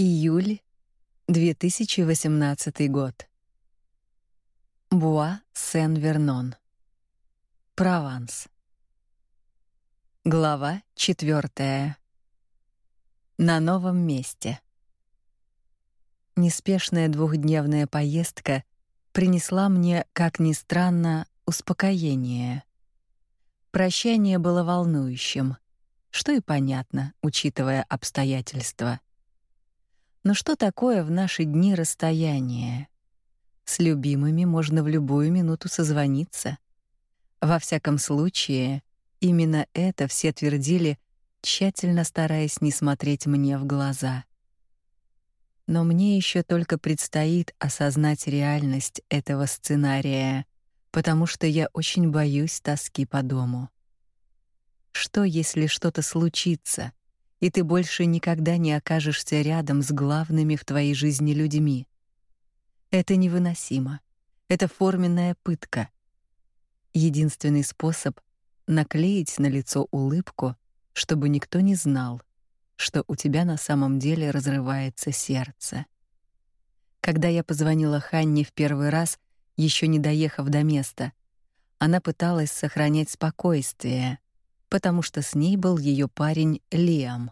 Июль 2018 год. Буа Сен-Вернон. Прованс. Глава четвертая. На новом месте. Неспешная двухдневная поездка принесла мне, как ни странно, успокоение. Прощание было волнующим, что и понятно, учитывая обстоятельства. Но что такое в наши дни расстояние? С любимыми можно в любую минуту созвониться. Во всяком случае, именно это все твердили, тщательно стараясь не смотреть мне в глаза. Но мне еще только предстоит осознать реальность этого сценария, потому что я очень боюсь тоски по дому. Что, если что-то случится, и ты больше никогда не окажешься рядом с главными в твоей жизни людьми? Это невыносимо. Это форменная пытка. Единственный способ наклеить на лицо улыбку, чтобы никто не знал, что у тебя на самом деле разрывается сердце. Когда я позвонила Ханне в первый раз, еще не доехав до места, она пыталась сохранять спокойствие, потому что с ней был ее парень Лиам.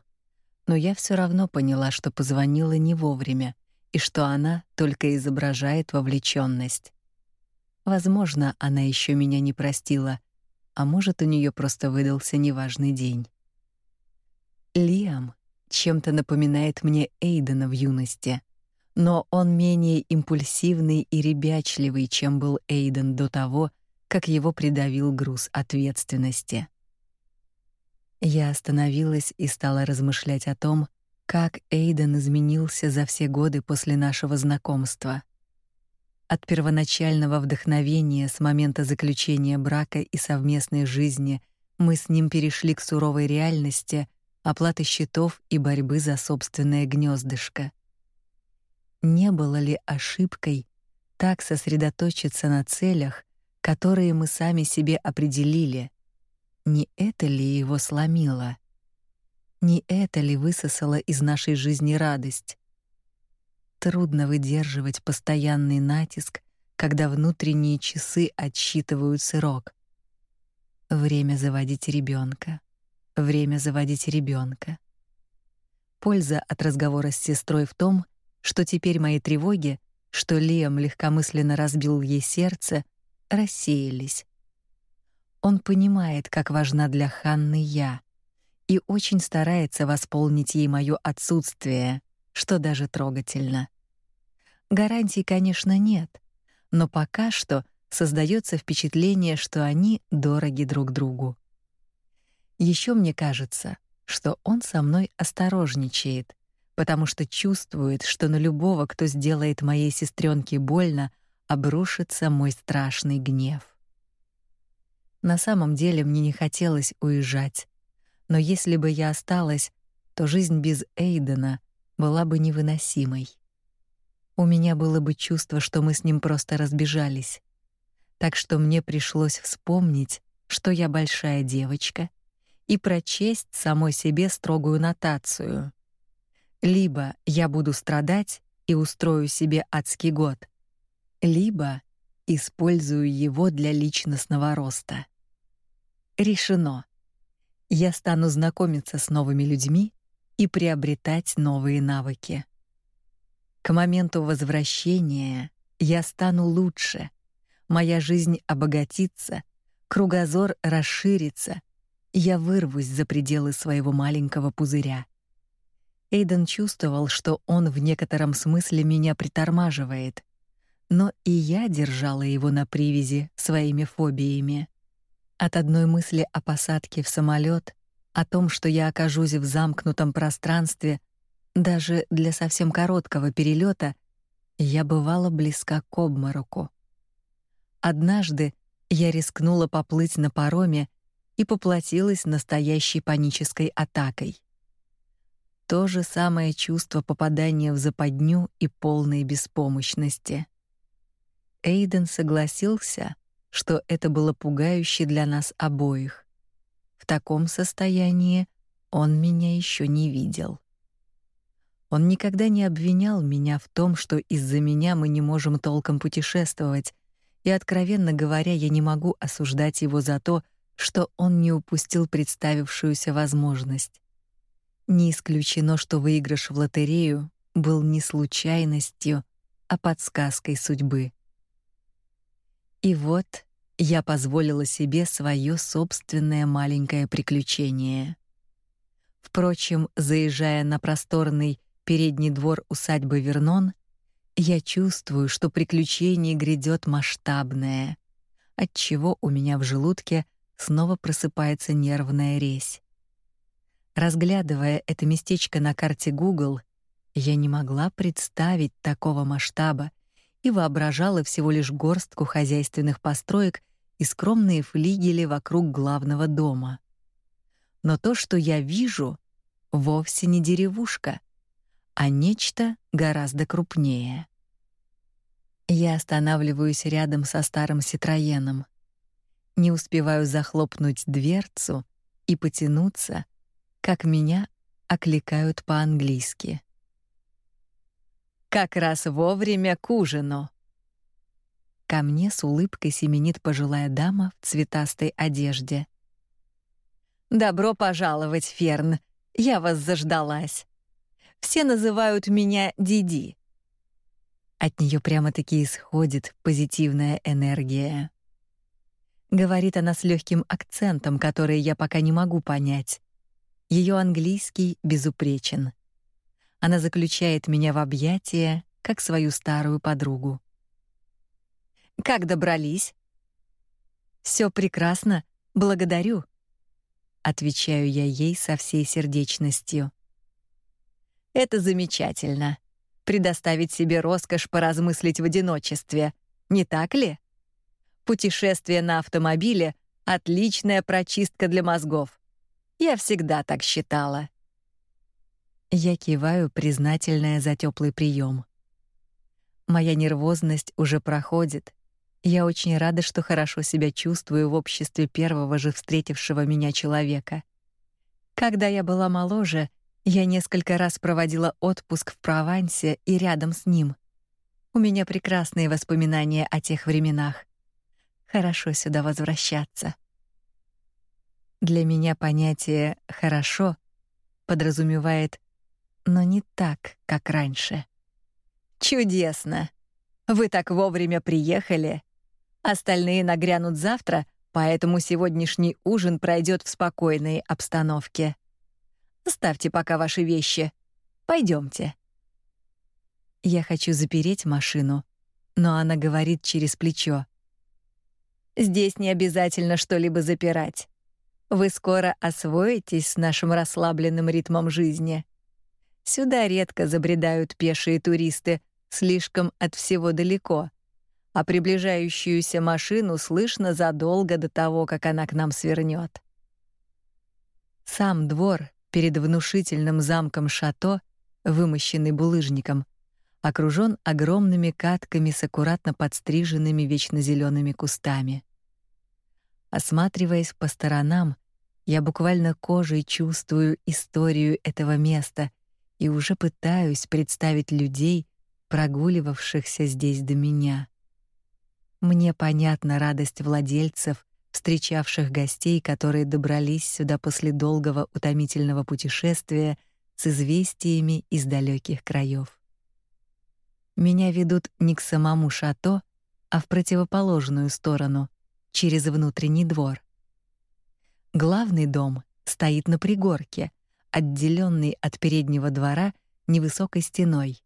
Но я все равно поняла, что позвонила не вовремя и что она только изображает вовлеченность. Возможно, она еще меня не простила, а может, у нее просто выдался неважный день. Лиам чем-то напоминает мне Эйдена в юности, но он менее импульсивный и ребячливый, чем был Эйден до того, как его придавил груз ответственности. Я остановилась и стала размышлять о том, как Эйден изменился за все годы после нашего знакомства. От первоначального вдохновения с момента заключения брака и совместной жизни мы с ним перешли к суровой реальности оплаты счетов и борьбы за собственное гнездышко. Не было ли ошибкой так сосредоточиться на целях, которые мы сами себе определили, не это ли его сломило? Не это ли высосало из нашей жизни радость? Трудно выдерживать постоянный натиск, когда внутренние часы отсчитывают срок. Время заводить ребенка. Время заводить ребенка. Польза от разговора с сестрой в том, что теперь мои тревоги, что Лиам легкомысленно разбил ей сердце, рассеялись. Он понимает, как важна для Ханны я, и очень старается восполнить ей моё отсутствие, что даже трогательно. Гарантий, конечно, нет, но пока что создаётся впечатление, что они дороги друг другу. Ещё мне кажется, что он со мной осторожничает, потому что чувствует, что на любого, кто сделает моей сестренке больно, обрушится мой страшный гнев. На самом деле мне не хотелось уезжать. Но если бы я осталась, то жизнь без Эйдена была бы невыносимой. У меня было бы чувство, что мы с ним просто разбежались. Так что мне пришлось вспомнить, что я большая девочка, и прочесть самой себе строгую нотацию. Либо я буду страдать и устрою себе адский год, либо использую его для личностного роста. Решено. Я стану знакомиться с новыми людьми и приобретать новые навыки. К моменту возвращения я стану лучше. Моя жизнь обогатится, кругозор расширится. Я вырвусь за пределы своего маленького пузыря. Эйден чувствовал, что он в некотором смысле меня притормаживает, но и я держала его на привязи своими фобиями. От одной мысли о посадке в самолет, о том, что я окажусь в замкнутом пространстве, даже для совсем короткого перелета, я бывала близка к обмороку. Однажды я рискнула поплыть на пароме и поплатилась настоящей панической атакой. То же самое чувство попадания в западню и полной беспомощности. Эйден согласился, что это было пугающе для нас обоих. В таком состоянии он меня еще не видел. Он никогда не обвинял меня в том, что из-за меня мы не можем толком путешествовать, и откровенно говоря, я не могу осуждать его за то, что он не упустил представившуюся возможность. Не исключено, что выигрыш в лотерею был не случайностью, а подсказкой судьбы. И вот я позволила себе свое собственное маленькое приключение. Впрочем, заезжая на просторный передний двор усадьбы Вернон, я чувствую, что приключение грядет масштабное, от чего у меня в желудке снова просыпается нервная резь. Разглядывая это местечко на карте Google, я не могла представить такого масштаба и воображала всего лишь горстку хозяйственных построек и скромные флигели вокруг главного дома. Но то, что я вижу, вовсе не деревушка, а нечто гораздо крупнее. Я останавливаюсь рядом со старым Ситроеном. Не успеваю захлопнуть дверцу и потянуться, как меня окликают по-английски. Как раз вовремя к ужину. Ко мне с улыбкой семенит пожилая дама в цветастой одежде. Добро пожаловать, Ферн. Я вас заждалась. Все называют меня Диди. От нее прямо-таки исходит позитивная энергия. Говорит она с легким акцентом, который я пока не могу понять. Ее английский безупречен. Она заключает меня в объятия, как свою старую подругу. Как добрались? Все прекрасно, благодарю, отвечаю я ей со всей сердечностью. Это замечательно. Предоставить себе роскошь поразмыслить в одиночестве, не так ли? Путешествие на автомобиле отличная прочистка для мозгов. Я всегда так считала. Я киваю, признательная за теплый прием. Моя нервозность уже проходит. Я очень рада, что хорошо себя чувствую в обществе первого же встретившего меня человека. Когда я была моложе, я несколько раз проводила отпуск в Провансе и рядом с ним. У меня прекрасные воспоминания о тех временах. Хорошо сюда возвращаться. Для меня понятие хорошо подразумевает но не так, как раньше. Чудесно. Вы так вовремя приехали. Остальные нагрянут завтра, поэтому сегодняшний ужин пройдет в спокойной обстановке. Ставьте пока ваши вещи. Пойдемте. Я хочу запереть машину, но она говорит через плечо. Здесь не обязательно что-либо запирать. Вы скоро освоитесь с нашим расслабленным ритмом жизни. Сюда редко забредают пешие туристы, слишком от всего далеко, а приближающуюся машину слышно задолго до того, как она к нам свернет. Сам двор перед внушительным замком шато, вымощенный булыжником, окружен огромными катками с аккуратно подстриженными вечно зелеными кустами. Осматриваясь по сторонам, я буквально кожей чувствую историю этого места и уже пытаюсь представить людей, прогуливавшихся здесь до меня. Мне понятна радость владельцев, встречавших гостей, которые добрались сюда после долгого утомительного путешествия с известиями из далеких краев. Меня ведут не к самому шато, а в противоположную сторону, через внутренний двор. Главный дом стоит на пригорке, отделенный от переднего двора невысокой стеной.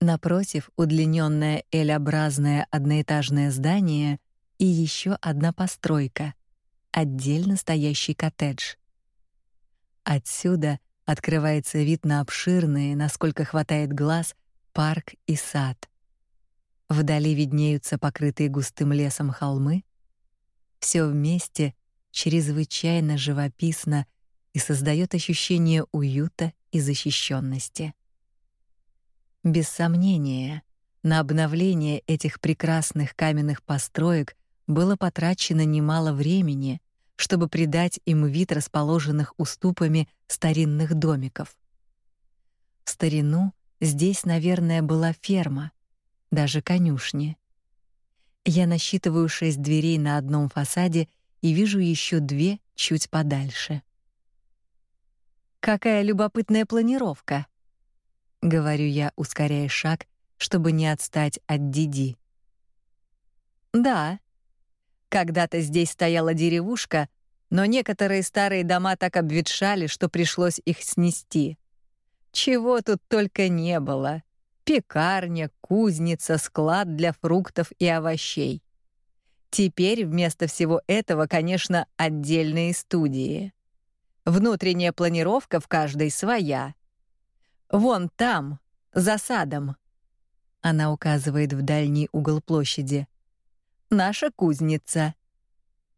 Напротив удлиненное L-образное одноэтажное здание и еще одна постройка, отдельно стоящий коттедж. Отсюда открывается вид на обширные, насколько хватает глаз, парк и сад. Вдали виднеются покрытые густым лесом холмы. Все вместе чрезвычайно живописно и создает ощущение уюта и защищенности. Без сомнения, на обновление этих прекрасных каменных построек было потрачено немало времени, чтобы придать им вид расположенных уступами старинных домиков. В старину здесь, наверное, была ферма, даже конюшни. Я насчитываю шесть дверей на одном фасаде и вижу еще две чуть подальше. Какая любопытная планировка, говорю я, ускоряя шаг, чтобы не отстать от Диди. Да. Когда-то здесь стояла деревушка, но некоторые старые дома так обветшали, что пришлось их снести. Чего тут только не было: пекарня, кузница, склад для фруктов и овощей. Теперь вместо всего этого, конечно, отдельные студии. Внутренняя планировка в каждой своя. Вон там, за садом. Она указывает в дальний угол площади. Наша кузница.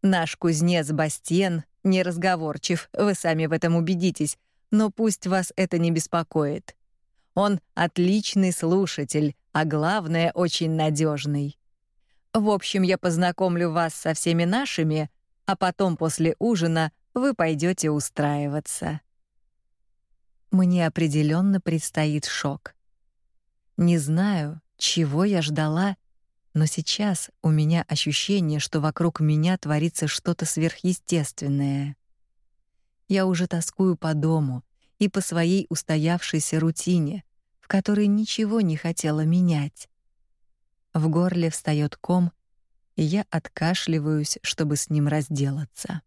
Наш кузнец Бастен неразговорчив, вы сами в этом убедитесь, но пусть вас это не беспокоит. Он отличный слушатель, а главное, очень надежный. В общем, я познакомлю вас со всеми нашими, а потом после ужина вы пойдете устраиваться. Мне определенно предстоит шок. Не знаю, чего я ждала, но сейчас у меня ощущение, что вокруг меня творится что-то сверхъестественное. Я уже тоскую по дому и по своей устоявшейся рутине, в которой ничего не хотела менять. В горле встает ком, и я откашливаюсь, чтобы с ним разделаться.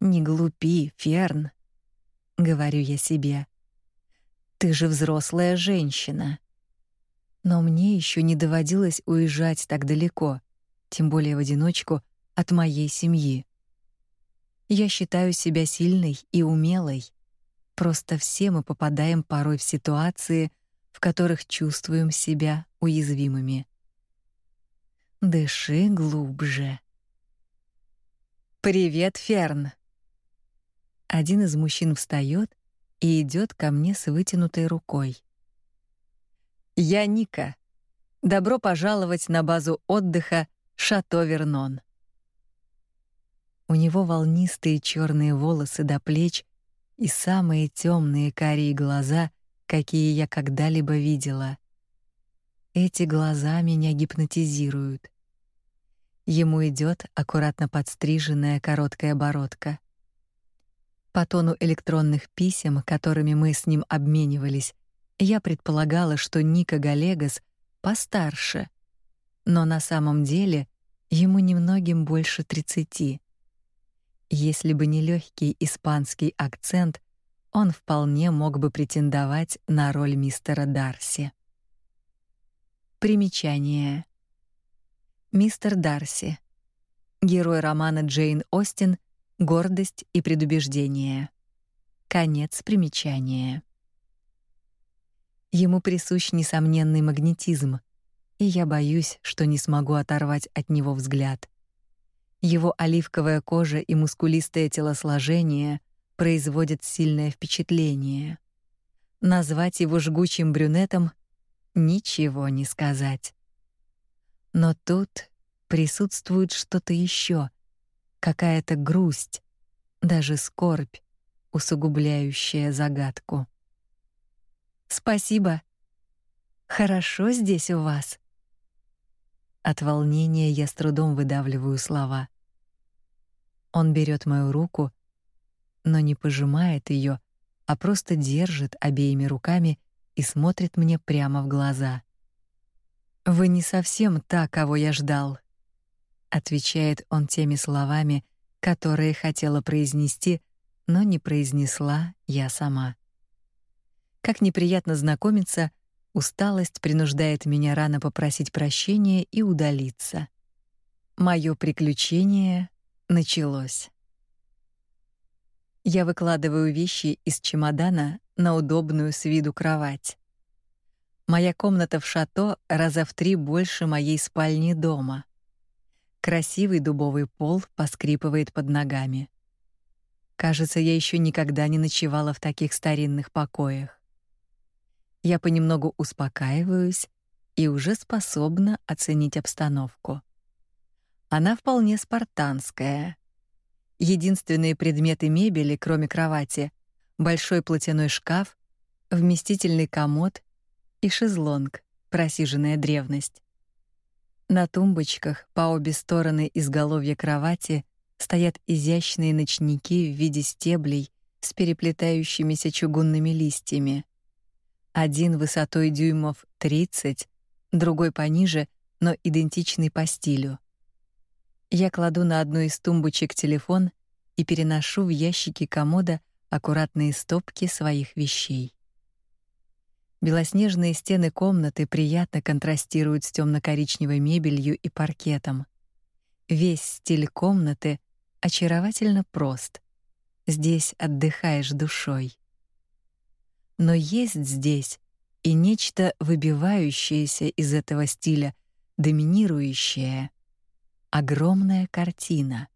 Не глупи, Ферн, говорю я себе. Ты же взрослая женщина. Но мне еще не доводилось уезжать так далеко, тем более в одиночку от моей семьи. Я считаю себя сильной и умелой. Просто все мы попадаем порой в ситуации, в которых чувствуем себя уязвимыми. Дыши глубже. Привет, Ферн. Один из мужчин встает и идет ко мне с вытянутой рукой. Я Ника. Добро пожаловать на базу отдыха Шато Вернон. У него волнистые черные волосы до плеч и самые темные карие глаза, какие я когда-либо видела. Эти глаза меня гипнотизируют. Ему идет аккуратно подстриженная короткая бородка. По тону электронных писем, которыми мы с ним обменивались, я предполагала, что Ника Галегас постарше, но на самом деле ему немногим больше тридцати. Если бы не легкий испанский акцент, он вполне мог бы претендовать на роль мистера Дарси. Примечание. Мистер Дарси. Герой романа Джейн Остин Гордость и предубеждение. Конец примечания. Ему присущ несомненный магнетизм, и я боюсь, что не смогу оторвать от него взгляд. Его оливковая кожа и мускулистое телосложение производят сильное впечатление. Назвать его жгучим брюнетом ничего не сказать. Но тут присутствует что-то еще, какая-то грусть, даже скорбь, усугубляющая загадку. Спасибо. Хорошо здесь у вас. От волнения я с трудом выдавливаю слова. Он берет мою руку, но не пожимает ее, а просто держит обеими руками и смотрит мне прямо в глаза. Вы не совсем та, кого я ждал отвечает он теми словами, которые хотела произнести, но не произнесла я сама. Как неприятно знакомиться, усталость принуждает меня рано попросить прощения и удалиться. Моё приключение началось. Я выкладываю вещи из чемодана на удобную с виду кровать. Моя комната в шато раза в три больше моей спальни дома. Красивый дубовый пол поскрипывает под ногами. Кажется, я еще никогда не ночевала в таких старинных покоях. Я понемногу успокаиваюсь и уже способна оценить обстановку. Она вполне спартанская. Единственные предметы мебели, кроме кровати, большой платяной шкаф, вместительный комод и шезлонг, просиженная древность. На тумбочках по обе стороны изголовья кровати стоят изящные ночники в виде стеблей с переплетающимися чугунными листьями. Один высотой дюймов 30, другой пониже, но идентичный по стилю. Я кладу на одну из тумбочек телефон и переношу в ящики комода аккуратные стопки своих вещей. Белоснежные стены комнаты приятно контрастируют с темно коричневой мебелью и паркетом. Весь стиль комнаты очаровательно прост. Здесь отдыхаешь душой. Но есть здесь и нечто выбивающееся из этого стиля, доминирующее. Огромная картина.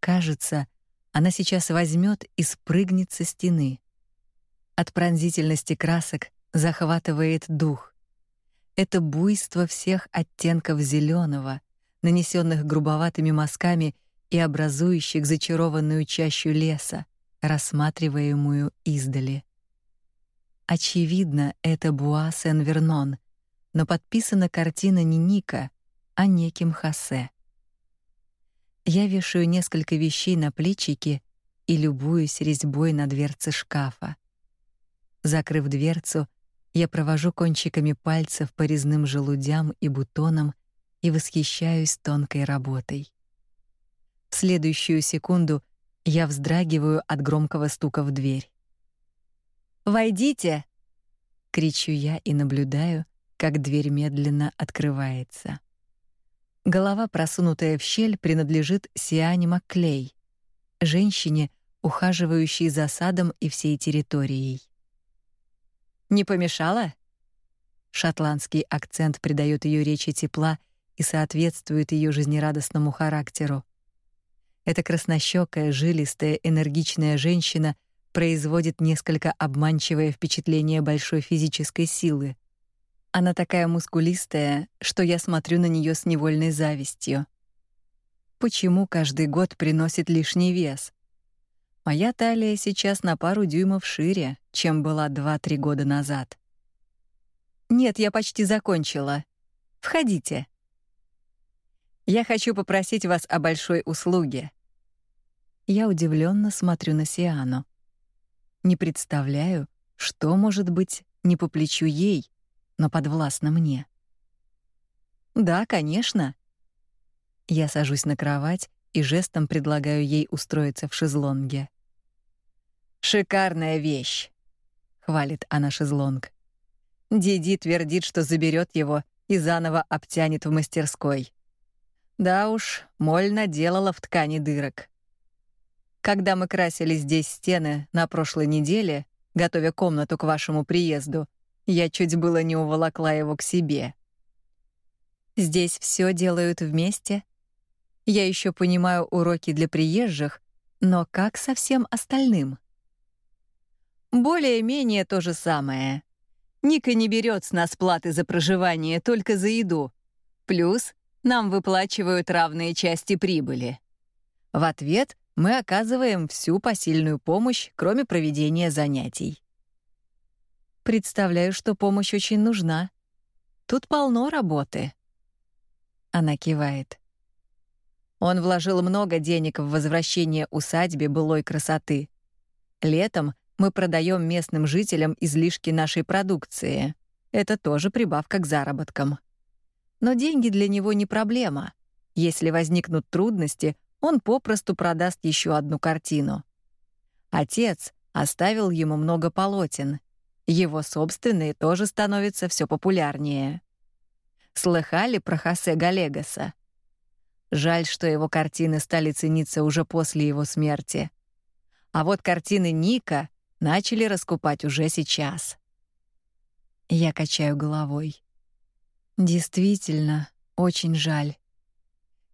Кажется, она сейчас возьмет и спрыгнет со стены. От пронзительности красок захватывает дух. Это буйство всех оттенков зеленого, нанесенных грубоватыми мазками и образующих зачарованную чащу леса, рассматриваемую издали. Очевидно, это Буа Сен-Вернон, но подписана картина не Ника, а неким Хосе. Я вешаю несколько вещей на плечики и любуюсь резьбой на дверце шкафа. Закрыв дверцу, я провожу кончиками пальцев по резным желудям и бутонам и восхищаюсь тонкой работой. В следующую секунду я вздрагиваю от громкого стука в дверь. «Войдите!» — кричу я и наблюдаю, как дверь медленно открывается. Голова, просунутая в щель, принадлежит Сиане Макклей, женщине, ухаживающей за садом и всей территорией. Не помешало? Шотландский акцент придает ее речи тепла и соответствует ее жизнерадостному характеру. Эта краснощёкая, жилистая, энергичная женщина производит несколько обманчивое впечатление большой физической силы. Она такая мускулистая, что я смотрю на нее с невольной завистью. Почему каждый год приносит лишний вес? Моя талия сейчас на пару дюймов шире, чем была 2-3 года назад. Нет, я почти закончила. Входите. Я хочу попросить вас о большой услуге. Я удивленно смотрю на Сиану. Не представляю, что может быть не по плечу ей, но подвластно мне. Да, конечно. Я сажусь на кровать и жестом предлагаю ей устроиться в шезлонге. Шикарная вещь, хвалит она шезлонг. Диди твердит, что заберет его и заново обтянет в мастерской. Да уж, моль наделала в ткани дырок. Когда мы красили здесь стены на прошлой неделе, готовя комнату к вашему приезду, я чуть было не уволокла его к себе. Здесь все делают вместе. Я еще понимаю уроки для приезжих, но как со всем остальным? Более-менее то же самое. Ника не берет с нас платы за проживание, только за еду. Плюс нам выплачивают равные части прибыли. В ответ мы оказываем всю посильную помощь, кроме проведения занятий. Представляю, что помощь очень нужна. Тут полно работы. Она кивает. Он вложил много денег в возвращение усадьбе былой красоты. Летом мы продаем местным жителям излишки нашей продукции. Это тоже прибавка к заработкам. Но деньги для него не проблема. Если возникнут трудности, он попросту продаст еще одну картину. Отец оставил ему много полотен. Его собственные тоже становятся все популярнее. Слыхали про Хосе Галегаса? Жаль, что его картины стали цениться уже после его смерти. А вот картины Ника начали раскупать уже сейчас. Я качаю головой. Действительно, очень жаль.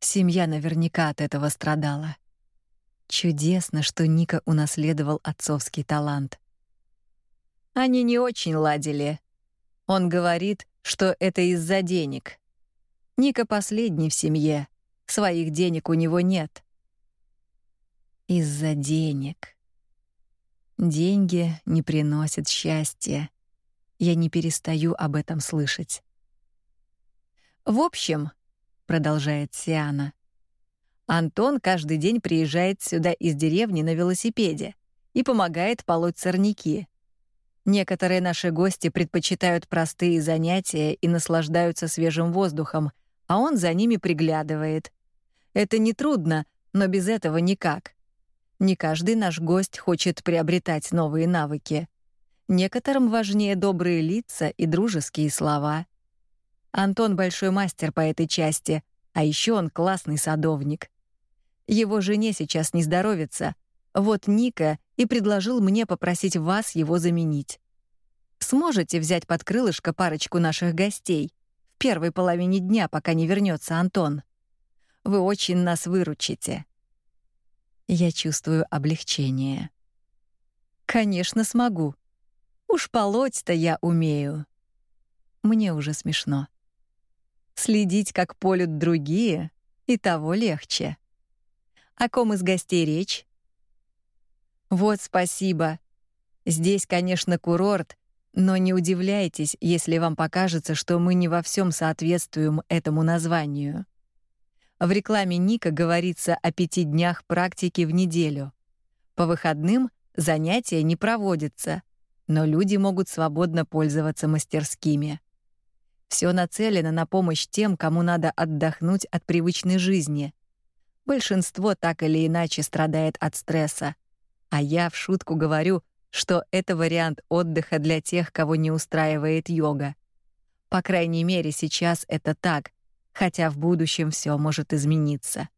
Семья наверняка от этого страдала. Чудесно, что Ника унаследовал отцовский талант. Они не очень ладили. Он говорит, что это из-за денег. Ника последний в семье. Своих денег у него нет. Из-за денег. Деньги не приносят счастья. Я не перестаю об этом слышать. В общем, продолжает Сиана. Антон каждый день приезжает сюда из деревни на велосипеде и помогает полоть сорняки. Некоторые наши гости предпочитают простые занятия и наслаждаются свежим воздухом, а он за ними приглядывает. Это не трудно, но без этого никак. Не каждый наш гость хочет приобретать новые навыки. Некоторым важнее добрые лица и дружеские слова. Антон большой мастер по этой части, а еще он классный садовник. Его жене сейчас не здоровится. Вот Ника и предложил мне попросить вас его заменить. Сможете взять под крылышко парочку наших гостей в первой половине дня, пока не вернется Антон. Вы очень нас выручите. Я чувствую облегчение. Конечно, смогу. Уж полоть-то я умею. Мне уже смешно. Следить, как полют другие, и того легче. О ком из гостей речь? Вот спасибо. Здесь, конечно, курорт, но не удивляйтесь, если вам покажется, что мы не во всем соответствуем этому названию. В рекламе Ника говорится о пяти днях практики в неделю. По выходным занятия не проводятся, но люди могут свободно пользоваться мастерскими. Все нацелено на помощь тем, кому надо отдохнуть от привычной жизни. Большинство так или иначе страдает от стресса. А я в шутку говорю, что это вариант отдыха для тех, кого не устраивает йога. По крайней мере, сейчас это так, хотя в будущем все может измениться.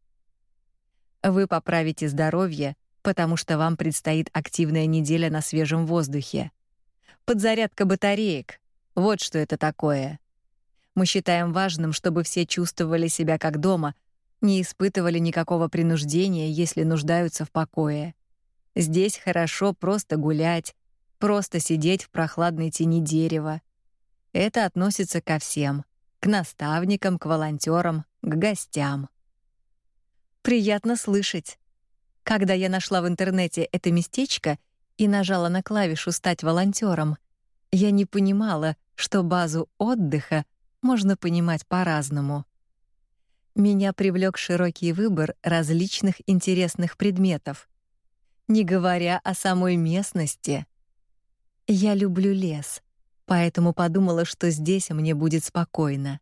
Вы поправите здоровье, потому что вам предстоит активная неделя на свежем воздухе. Подзарядка батареек. Вот что это такое. Мы считаем важным, чтобы все чувствовали себя как дома, не испытывали никакого принуждения, если нуждаются в покое. Здесь хорошо просто гулять, просто сидеть в прохладной тени дерева. Это относится ко всем к наставникам, к волонтерам, к гостям. Приятно слышать. Когда я нашла в интернете это местечко и нажала на клавишу «Стать волонтером», я не понимала, что базу отдыха можно понимать по-разному. Меня привлек широкий выбор различных интересных предметов, не говоря о самой местности. Я люблю лес — поэтому подумала, что здесь мне будет спокойно.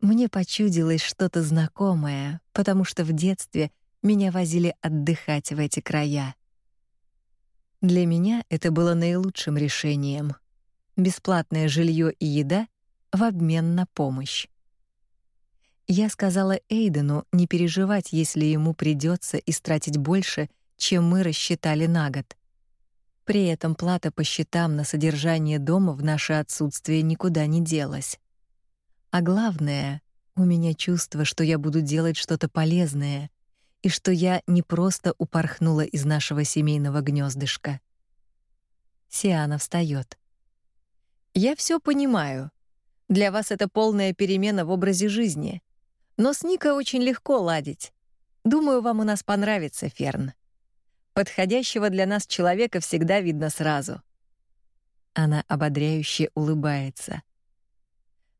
Мне почудилось что-то знакомое, потому что в детстве меня возили отдыхать в эти края. Для меня это было наилучшим решением. Бесплатное жилье и еда в обмен на помощь. Я сказала Эйдену не переживать, если ему придется истратить больше, чем мы рассчитали на год. При этом плата по счетам на содержание дома в наше отсутствие никуда не делась. А главное, у меня чувство, что я буду делать что-то полезное и что я не просто упорхнула из нашего семейного гнездышка. Сиана встает. Я все понимаю. Для вас это полная перемена в образе жизни. Но с Ника очень легко ладить. Думаю, вам у нас понравится, Ферн. Подходящего для нас человека всегда видно сразу. Она ободряюще улыбается.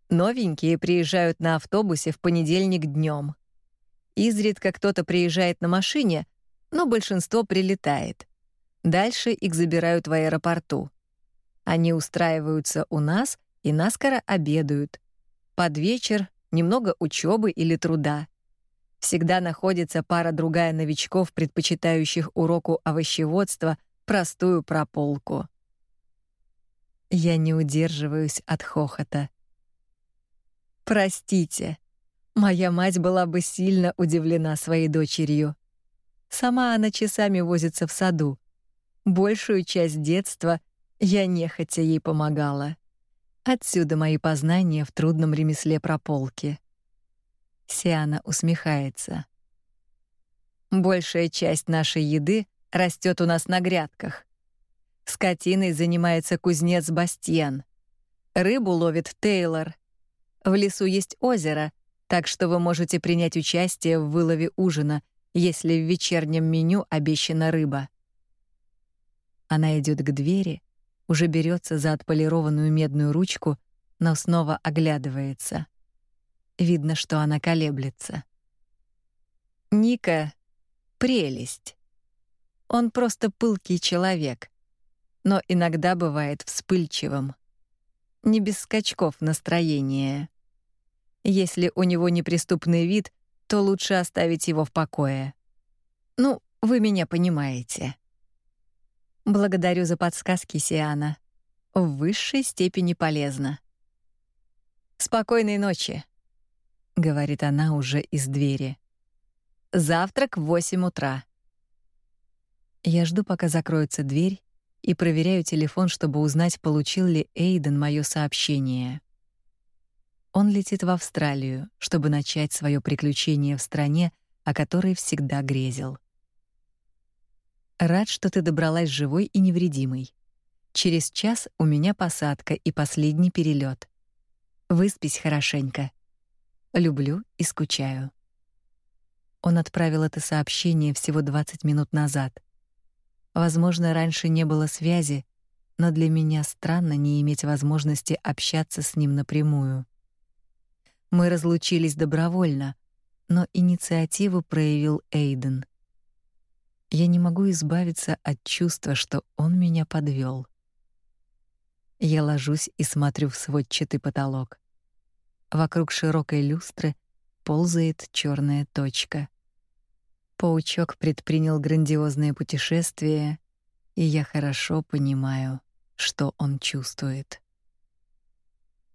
Новенькие приезжают на автобусе в понедельник днем. Изредка кто-то приезжает на машине, но большинство прилетает. Дальше их забирают в аэропорту. Они устраиваются у нас и наскоро обедают. Под вечер немного учебы или труда. Всегда находится пара-другая новичков, предпочитающих уроку овощеводства простую прополку. Я не удерживаюсь от хохота. Простите, моя мать была бы сильно удивлена своей дочерью. Сама она часами возится в саду. Большую часть детства я нехотя ей помогала. Отсюда мои познания в трудном ремесле прополки. Сиана усмехается. Большая часть нашей еды растет у нас на грядках. Скотиной занимается кузнец Бастиен. Рыбу ловит Тейлор. В лесу есть озеро, так что вы можете принять участие в вылове ужина, если в вечернем меню обещана рыба. Она идет к двери, уже берется за отполированную медную ручку, но снова оглядывается. Видно, что она колеблется. Ника прелесть. Он просто пылкий человек, но иногда бывает вспыльчивым. Не без скачков настроения. Если у него неприступный вид, то лучше оставить его в покое. Ну, вы меня понимаете. Благодарю за подсказки, Сиана. В высшей степени полезно. Спокойной ночи, говорит она уже из двери. Завтрак в восемь утра. Я жду, пока закроется дверь, и проверяю телефон, чтобы узнать, получил ли Эйден моё сообщение. Он летит в Австралию, чтобы начать свое приключение в стране, о которой всегда грезил. Рад, что ты добралась живой и невредимой. Через час у меня посадка и последний перелет. Выспись хорошенько. Люблю и скучаю. Он отправил это сообщение всего 20 минут назад. Возможно, раньше не было связи, но для меня странно не иметь возможности общаться с ним напрямую. Мы разлучились добровольно, но инициативу проявил Эйден. Я не могу избавиться от чувства, что он меня подвел. Я ложусь и смотрю в сводчатый потолок. Вокруг широкой люстры ползает черная точка. Паучок предпринял грандиозное путешествие, и я хорошо понимаю, что он чувствует.